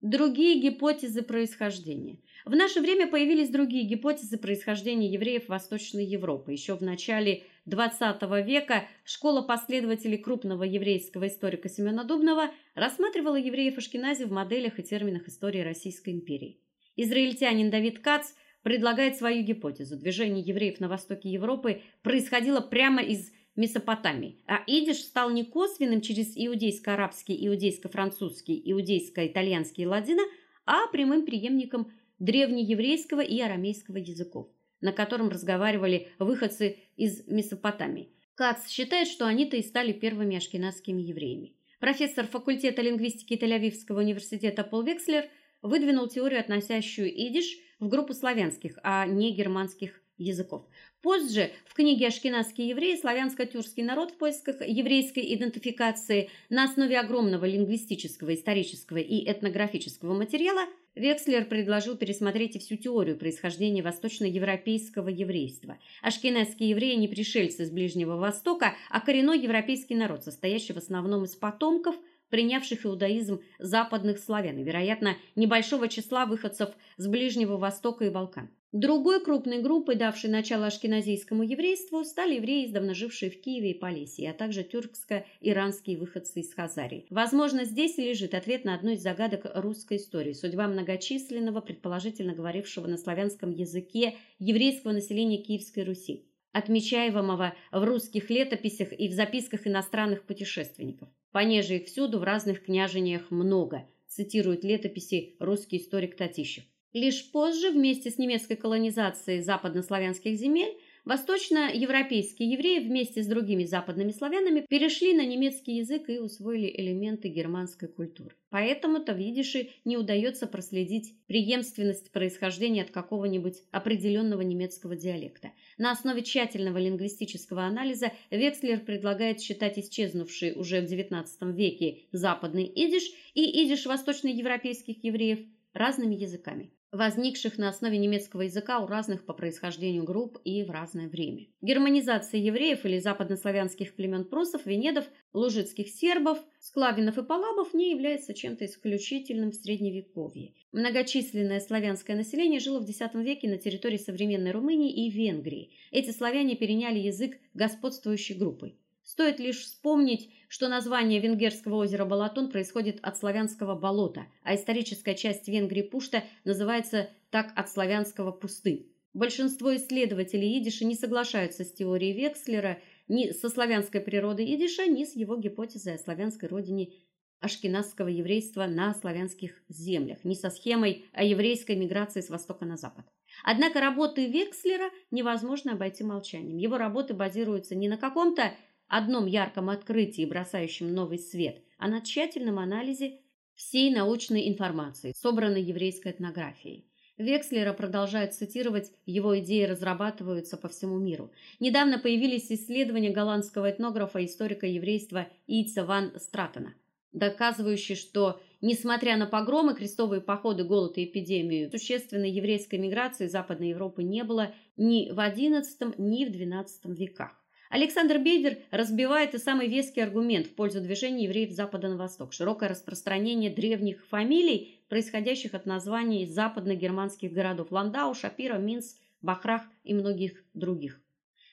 Другие гипотезы происхождения. В наше время появились другие гипотезы происхождения евреев Восточной Европы. Еще в начале XX века школа последователей крупного еврейского историка Семена Дубнова рассматривала евреев Ашкенази в моделях и терминах истории Российской империи. Израильтянин Давид Кац предлагает свою гипотезу. Движение евреев на востоке Европы происходило прямо из Месопотамии, а идиш стал не косвенным через иудейско-арабский, иудейско-французский, иудейско-итальянский и ладина, а прямым преемником древнееврейского и арамейского языков, на котором разговаривали выходцы из Месопотамии. Кац считает, что они-то и стали первыми ашкеназскими евреями. Профессор факультета лингвистики Тель-Авивского университета Пол Векслер выдвинул теорию, относящую идиш в группу славянских, а не германских языков. Позже в книге Ашкеназские евреи славянско-тюркский народ в поисках еврейской идентификации на основе огромного лингвистического, исторического и этнографического материала Векслер предложил пересмотреть и всю теорию происхождения восточноевропейского еврейства. Ашкеназские евреи не пришельцы с Ближнего Востока, а коренной европейский народ, состоящий в основном из потомков принявших иудаизм западных славян и, вероятно, небольшого числа выходцев с Ближнего Востока и Балкан. Другой крупной группой, давшей начало ашкеназийскому еврейству, стали евреи, издавна жившие в Киеве и Полесье, а также тюркско-иранские выходцы из Хазарии. Возможно, здесь лежит ответ на одну из загадок русской истории судьба многочисленного, предположительно говорившего на славянском языке еврейского населения Киевской Руси, отмечаемого в русских летописях и в записках иностранных путешественников. Понеже их всюду в разных княжениях много, цитирует летописи русский историк Татищев. Лишь позже, вместе с немецкой колонизацией западнославянских земель, восточноевропейские евреи вместе с другими западными славянами перешли на немецкий язык и усвоили элементы германской культуры. Поэтому-то в идише не удается проследить преемственность происхождения от какого-нибудь определенного немецкого диалекта. На основе тщательного лингвистического анализа Векслер предлагает считать исчезнувший уже в XIX веке западный идиш и идиш восточноевропейских евреев разными языками возникших на основе немецкого языка у разных по происхождению групп и в разное время. Германизация евреев или западнославянских племен прусов, венедов, лужицких сербов, склавинов и палабов не является чем-то исключительным в средневековье. Многочисленное славянское население жило в X веке на территории современной Румынии и Венгрии. Эти славяне переняли язык господствующей группы. Стоит лишь вспомнить, что название венгерского озера Балатон происходит от славянского болота, а историческая часть Венгрии Пушта называется так от славянского пусты. Большинство исследователей идиша не соглашаются с теорией Векслера ни со славянской природой идиша, ни с его гипотезой о славянской родине ашкеназского еврейства на славянских землях, ни со схемой о еврейской миграции с востока на запад. Однако работы Векслера невозможно обойти молчанием. Его работы базируются не на каком-то одном ярком открытии, бросающем новый свет, а на тщательном анализе всей научной информации, собранной еврейской этнографией. Векслера продолжает цитировать, его идеи разрабатываются по всему миру. Недавно появились исследования голландского этнографа и историка еврейства Ица ван Стратена, доказывающие, что несмотря на погромы, крестовые походы, голод и эпидемию, существенной еврейской миграции Западной Европы не было ни в XI, ни в XII веках. Александр Бейдер разбивает и самый веский аргумент в пользу движения евреев с запада на восток широкое распространение древних фамилий, происходящих от названий западно-германских городов Ландау, Шапира, Минц, Бахрах и многих других.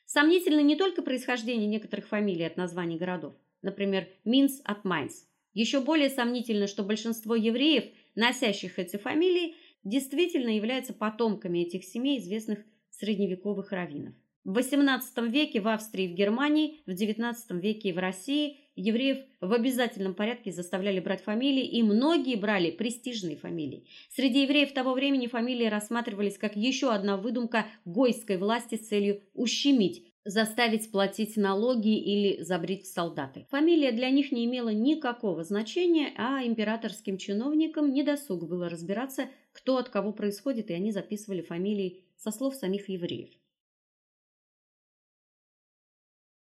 Сомнительно не только происхождение некоторых фамилий от названий городов, например, Минц от Майнц. Еще более сомнительно, что большинство евреев, носящих эти фамилии, действительно являются потомками этих семей известных средневековых раввинов. В XVIII веке в Австрии и в Германии, в XIX веке и в России евреев в обязательном порядке заставляли брать фамилии, и многие брали престижные фамилии. Среди евреев того времени фамилии рассматривались как еще одна выдумка гойской власти с целью ущемить заставить платить налоги или забрить солдаты. Фамилия для них не имела никакого значения, а императорским чиновникам не досуг было разбираться, кто от кого происходит, и они записывали фамилии со слов самих евреев.